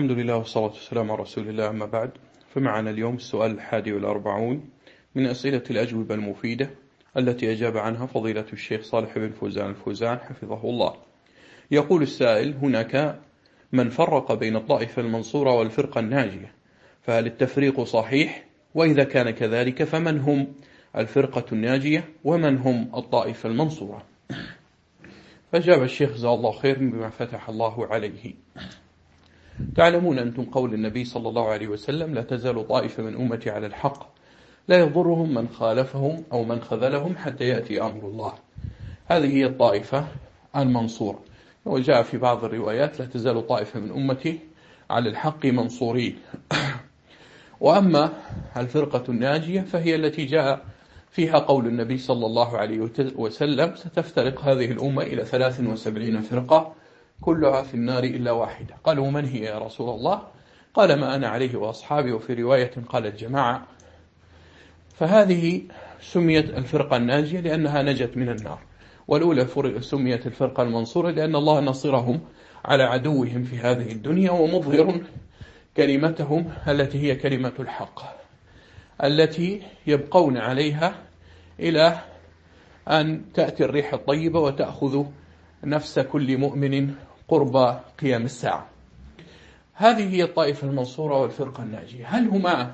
الحمد لله والصلاة والسلام على رسول الله أما بعد. فمعنا اليوم السؤال الحادي والأربعون من أسئلة الأجوبة المفيدة التي أجاب عنها فضيلة الشيخ صالح بن فوزان الفوزان حفظه الله. يقول السائل هناك من فرق بين الطائفة المنصورة والفرقة الناجية فهل التفريق صحيح؟ وإذا كان كذلك فمن هم الفرقة الناجية ومن هم الطائفة المنصورة؟ فجاب الشيخ جزاه الله خير بما فتح الله عليه. تعلمون أنتم قول النبي صلى الله عليه وسلم لا تزال طائفة من أمتي على الحق. لا يضرهم من خالفهم أو من خذلهم حتى يأتي أمر الله. هذه هي الطائفة المنصورة. وجاء في بعض الروايات لا تزال طائفة من أمتي على الحق منصورين. وأما الفرقة الناجية فهي التي جاء فيها قول النبي صلى الله عليه وسلم ستفترق هذه الأمة إلى 73 فرقة. كلها في النار إلا واحدة. قالوا من هي يا رسول الله؟ قال ما أنا عليه وأصحابي وفي رواية قال الجماعة. فهذه سميت الفرقة الناجية لأنها نجت من النار. والأولى سميت الفرقة المنصورة لأن الله نصرهم على عدوهم في هذه الدنيا ومظهر كلمتهم التي هي كلمة الحق التي يبقون عليها إلى أن تأتي الريح الطيبة وتأخذ نفس كل مؤمن قرب قيام الساعة. هذه هي الطائفة المنصورة والفرقة الناجية. هل هما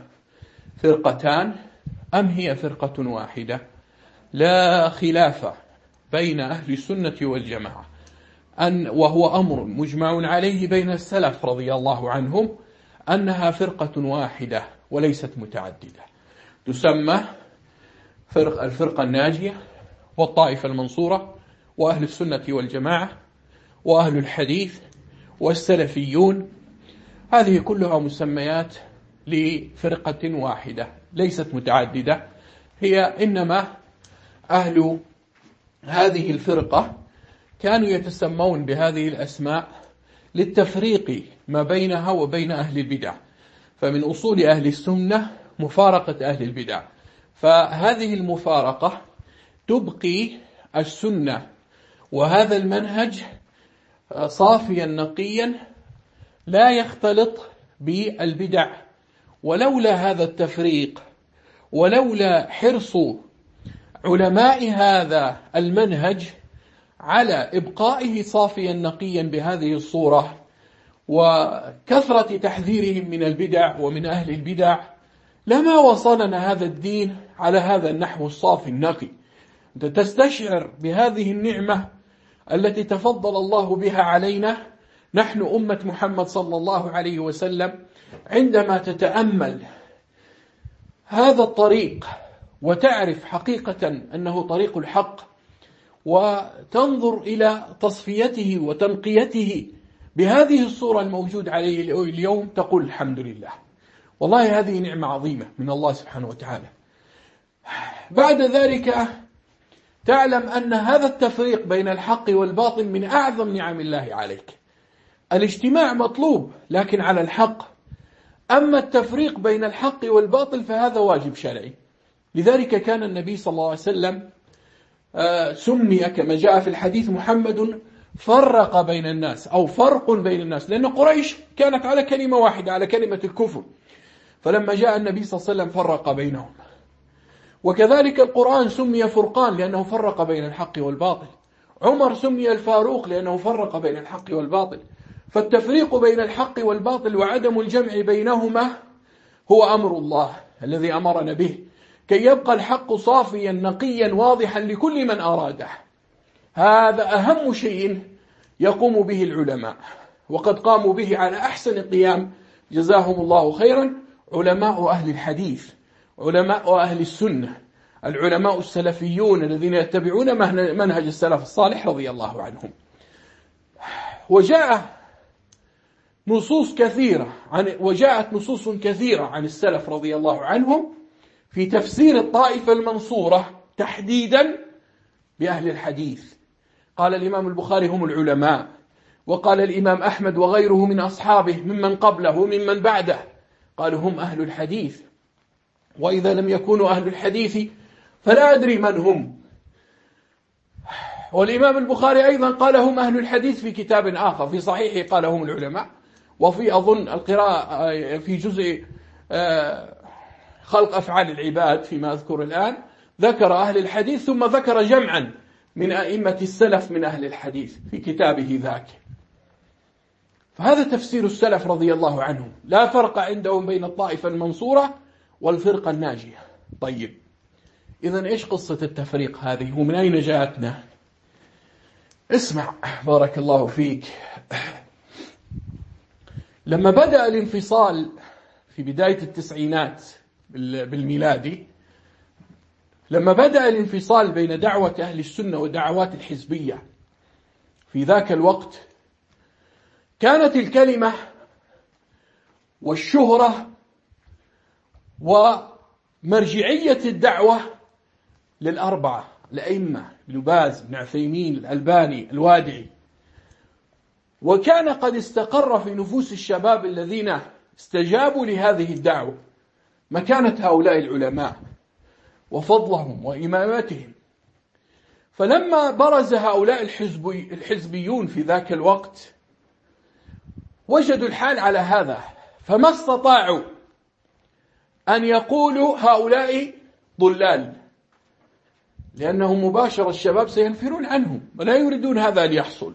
فرقتان أم هي فرقة واحدة؟ لا خلاف بين أهل السنة والجماعة. أن وهو أمر مجمع عليه بين السلف رضي الله عنهم أنها فرقة واحدة وليست متعددة. تسمى فرق الفرقة الناجية والطائفة المنصورة وأهل السنة والجماعة وأهل الحديث والسلفيون. هذه كلها مسميات لفرقة واحدة ليست متعددة. هي إنما أهل هذه الفرقة كانوا يتسمون بهذه الأسماء للتفريق ما بينها وبين أهل البدع. فمن أصول أهل السنة مفارقة أهل البدع. فهذه المفارقة تبقي السنة وهذا المنهج صافيا نقيا لا يختلط بالبدع. ولولا هذا التفريق ولولا حرص علماء هذا المنهج على إبقائه صافيا نقيا بهذه الصورة وكثرة تحذيرهم من البدع ومن أهل البدع لما وصلنا هذا الدين على هذا النحو الصافي النقي. أنت تستشعر بهذه النعمة التي تفضل الله بها علينا. نحن أمة محمد صلى الله عليه وسلم عندما تتأمل هذا الطريق وتعرف حقيقة أنه طريق الحق وتنظر إلى تصفيته وتنقيته بهذه الصورة الموجود عليه اليوم تقول الحمد لله. والله هذه نعمة عظيمة من الله سبحانه وتعالى. بعد ذلك تعلم أن هذا التفريق بين الحق والباطل من أعظم نعم الله عليك. الاجتماع مطلوب لكن على الحق. أما التفريق بين الحق والباطل فهذا واجب شرعي. لذلك كان النبي صلى الله عليه وسلم آه، سمي كما جاء في الحديث محمد فرق بين الناس أو فرق بين الناس لأن قريش كانت على كلمة واحدة على كلمة الكفر. فلما جاء النبي صلى الله عليه وسلم فرق بينهم. وكذلك القرآن سمي فرقان لأنه فرق بين الحق والباطل. عمر سمي الفاروق لأنه فرق بين الحق والباطل. فالتفريق بين الحق والباطل وعدم الجمع بينهما هو أمر الله الذي أمرنا به. كي يبقى الحق صافيا نقيا واضحا لكل من أراده. هذا أهم شيء يقوم به العلماء. وقد قاموا به على أحسن قيام. جزاهم الله خيرا علماء أهل الحديث. علماء أهل السنة العلماء السلفيون الذين يتبعون منهج السلف الصالح رضي الله عنهم. وجاء نصوص كثيرة عن وجاءت نصوص كثيرة عن السلف رضي الله عنهم في تفسير الطائفة المنصورة تحديدا بأهل الحديث. قال الإمام البخاري هم العلماء وقال الإمام أحمد وغيره من أصحابه ممن قبله وممن بعده قالوا هم أهل الحديث. وإذا لم يكونوا أهل الحديث فلا أدري من هم. والإمام البخاري أيضا قال هم أهل الحديث في كتاب آخر في صحيحه قال هم العلماء وفي أظن القراءة في جزء آه، خلق أفعال العباد فيما أذكر الآن ذكر أهل الحديث ثم ذكر جمعا من أئمة السلف من أهل الحديث في كتابه ذاك. فهذا تفسير السلف رضي الله عنهم. لا فرق عندهم بين الطائفة المنصورة والفرقة الناجية. طيب. إذا إيش قصة التفريق هذه؟ ومن أين جاءتنا؟ اسمع بارك الله فيك. لما بدأ الانفصال في بداية التسعينات بالميلادي لما بدأ الانفصال بين دعوة أهل السنة ودعوات الحزبية في ذاك الوقت كانت الكلمة والشهرة ومرجعية الدعوة للأربعة الأئمة ابن باز ابن عثيمين الألباني الوادعي. وكان قد استقر في نفوس الشباب الذين استجابوا لهذه الدعوة مكانة هؤلاء العلماء وفضلهم وإمامتهم. فلما برز هؤلاء الحزبي الحزبيون في ذاك الوقت وجدوا الحال على هذا فما استطاعوا أن يقولوا هؤلاء ضلال. لأنهم مباشرة الشباب سينفرون عنهم ولا يريدون هذا أن يحصل.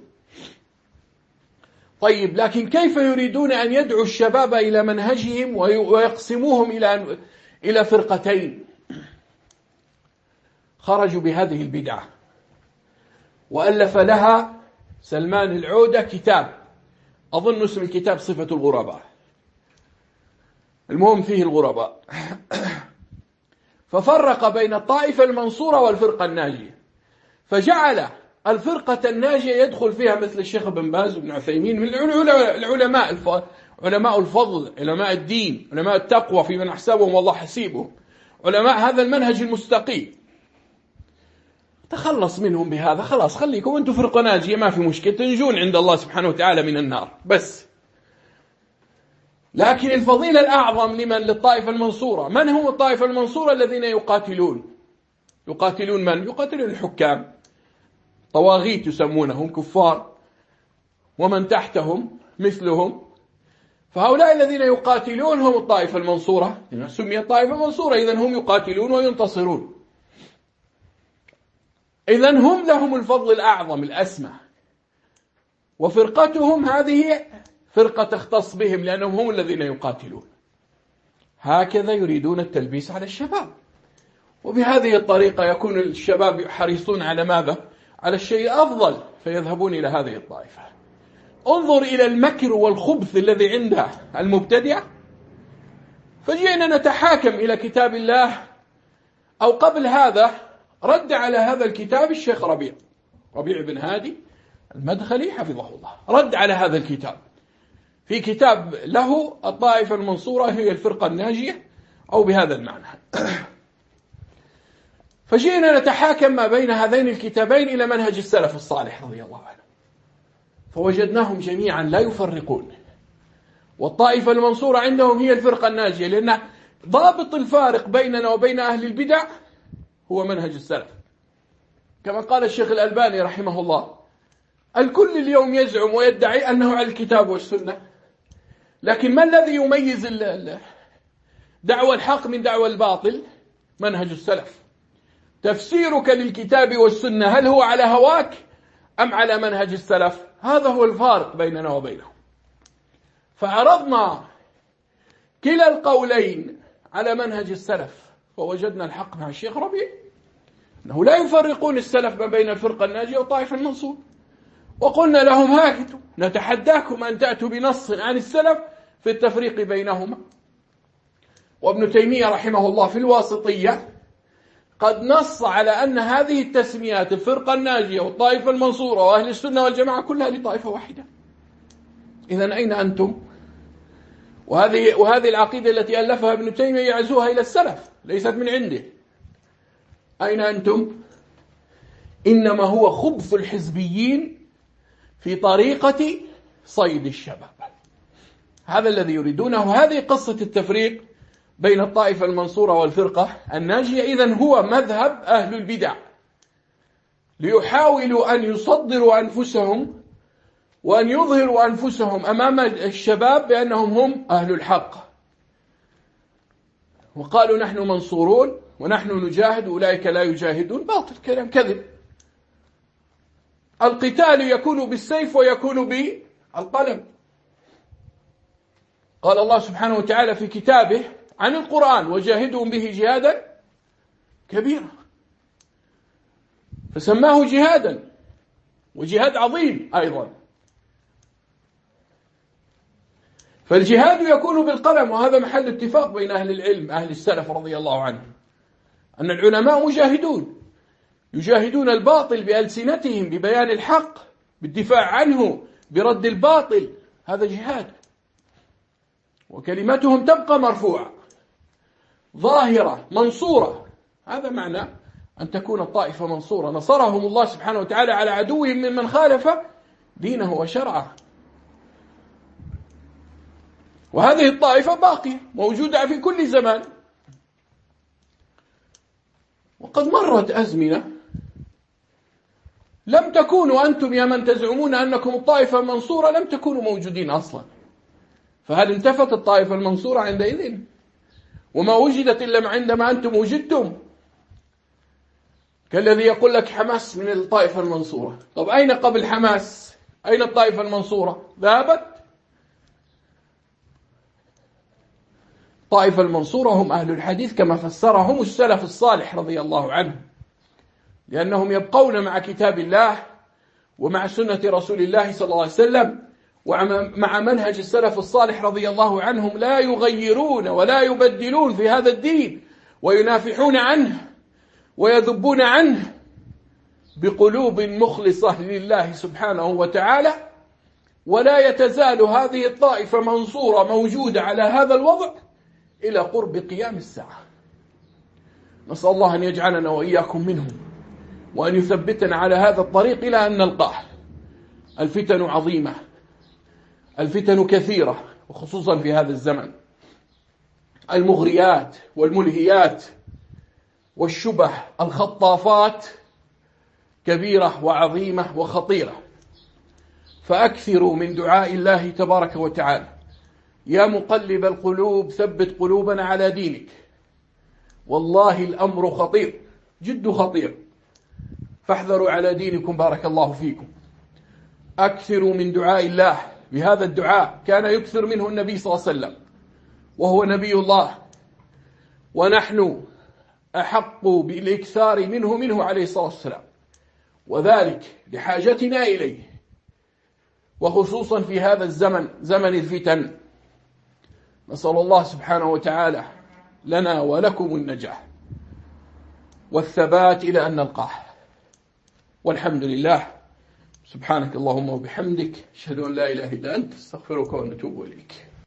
طيب لكن كيف يريدون أن يدعوا الشباب إلى منهجهم ويقسموهم إلى إلى فرقتين؟ خرجوا بهذه البدعة. وألف لها سلمان العودة كتاب. أظن اسم الكتاب صفة الغرباء. المهم فيه الغرباء. ففرق بين الطائفة المنصورة والفرقة الناجية. فجعل الفرقة الناجية يدخل فيها مثل الشيخ بن باز وابن عثيمين من العلماء علماء الفضل علماء الدين علماء التقوى في من أحسبهم والله حسيبهم. علماء هذا المنهج المستقيم. تخلص منهم بهذا خلاص خليكم أنتم فرقة ناجية ما في مشكلة تنجون عند الله سبحانه وتعالى من النار. بس. لكن الفضيلة الأعظم لمن؟ للطائفة المنصورة. من هم الطائفة المنصورة الذين يقاتلون؟ يقاتلون من؟ يقاتلون الحكام. طواغيت يسمونهم كفار. ومن تحتهم؟ مثلهم. فهؤلاء الذين يقاتلون هم الطائفة المنصورة. سمي الطائفة منصورة. إذا هم يقاتلون وينتصرون. إذا هم لهم الفضل الأعظم الأسمى. وفرقتهم هذه فرقة تختص بهم لأنهم هم الذين يقاتلون. هكذا يريدون التلبيس على الشباب. وبهذه الطريقة يكون الشباب حريصون على ماذا؟ على الشيء أفضل فيذهبون إلى هذه الطائفة. انظر إلى المكر والخبث الذي عند المبتدع. فجئنا نتحاكم إلى كتاب الله. أو قبل هذا رد على هذا الكتاب الشيخ ربيع ربيع بن هادي المدخلي حفظه الله. رد على هذا الكتاب. في كتاب له الطائفة المنصورة هي الفرقة الناجية أو بهذا المعنى. فجئنا نتحاكم ما بين هذين الكتابين إلى منهج السلف الصالح رضي الله عنه. فوجدناهم جميعا لا يفرقون. والطائفة المنصورة عندهم هي الفرقة الناجية لأن ضابط الفارق بيننا وبين أهل البدع هو منهج السلف. كما قال الشيخ الألباني رحمه الله الكل اليوم يزعم ويدعي أنه على الكتاب والسنة لكن ما الذي يميز دعوى الحق من دعوى الباطل؟ منهج السلف. تفسيرك للكتاب والسنة هل هو على هواك أم على منهج السلف؟ هذا هو الفارق بيننا وبينهم. فعرضنا كلا القولين على منهج السلف فوجدنا الحق مع الشيخ ربيع. أنه لا يفرقون السلف ما بين الفرقة الناجية وطائف المنصور. وقلنا لهم هاكتوا نتحداكم أن تأتوا بنص عن السلف في التفريق بينهما وابن تيمية رحمه الله في الواسطية قد نص على أن هذه التسميات الفرقة الناجية والطائفة المنصورة وأهل السنة والجماعة كلها لطائفة واحدة إذا أين أنتم؟ وهذه وهذه العقيدة التي ألفها ابن تيمية يعزوها إلى السلف ليست من عنده أين أنتم؟ إنما هو خبث الحزبيين في طريقة صيد الشباب هذا الذي يريدونه. هذه قصة التفريق بين الطائفة المنصورة والفرقة الناجية. إذا هو مذهب أهل البدع ليحاولوا أن يصدروا أنفسهم وأن يظهروا أنفسهم أمام الشباب بأنهم هم أهل الحق. وقالوا نحن منصورون ونحن نجاهد أولئك لا يجاهدون. باطل كلام كذب. القتال يكون بالسيف ويكون بالقلم. قال الله سبحانه وتعالى في كتابه عن القرآن وجاهدهم به جهادا كبيرا. فسماه جهادا وجهاد عظيم أيضا. فالجهاد يكون بالقلم وهذا محل اتفاق بين أهل العلم أهل السلف رضي الله عنهم. أن العلماء مجاهدون يجاهدون الباطل بألسنتهم ببيان الحق بالدفاع عنه برد الباطل. هذا جهاد. وكلمتهم تبقى مرفوعة ظاهرة منصورة. هذا معنى أن تكون الطائفة منصورة. نصرهم الله سبحانه وتعالى على عدوهم ممن خالف دينه وشرعه. وهذه الطائفة باقية موجودة في كل زمان. وقد مرت أزمنة لم تكونوا أنتم يا من تزعمون أنكم الطائفة المنصورة لم تكونوا موجودين أصلا. فهل انتفت الطائفة المنصورة عندئذ؟ وما وجدت إلا عندما أنتم وجدتم. كالذي يقول لك حماس من الطائفة المنصورة. طب أين قبل حماس؟ أين الطائفة المنصورة؟ ذهبت. الطائفة المنصورة هم أهل الحديث كما فسرهم السلف الصالح رضي الله عنه. لأنهم يبقون مع كتاب الله ومع سنة رسول الله صلى الله عليه وسلم. ومع منهج السلف الصالح رضي الله عنهم لا يغيرون ولا يبدلون في هذا الدين وينافحون عنه ويذبون عنه بقلوب مخلصة لله سبحانه وتعالى ولا يتزال هذه الطائفة منصورة موجودة على هذا الوضع إلى قرب قيام الساعة. نسأل الله أن يجعلنا وإياكم منهم وأن يثبتنا على هذا الطريق إلى أن نلقاه. الفتن عظيمة. الفتن كثيرة وخصوصا في هذا الزمن. المغريات والملهيات والشبه الخطافات كبيرة وعظيمة وخطيرة. فأكثروا من دعاء الله تبارك وتعالى. يا مقلب القلوب ثبت قلوبنا على دينك. والله الأمر خطير جد خطير. فاحذروا على دينكم بارك الله فيكم. أكثروا من دعاء الله. بهذا الدعاء كان يكثر منه النبي صلى الله عليه وسلم. وهو نبي الله. ونحن أحق بالإكثار منه منه عليه الصلاة والسلام. وذلك لحاجتنا إليه. وخصوصا في هذا الزمن زمن الفتن. نسأل الله سبحانه وتعالى لنا ولكم النجاح. والثبات إلى أن نلقاه. والحمد لله سبحانك اللهم وبحمدك أشهد أن لا إله إلا أنت أستغفرك ونتوب إليك.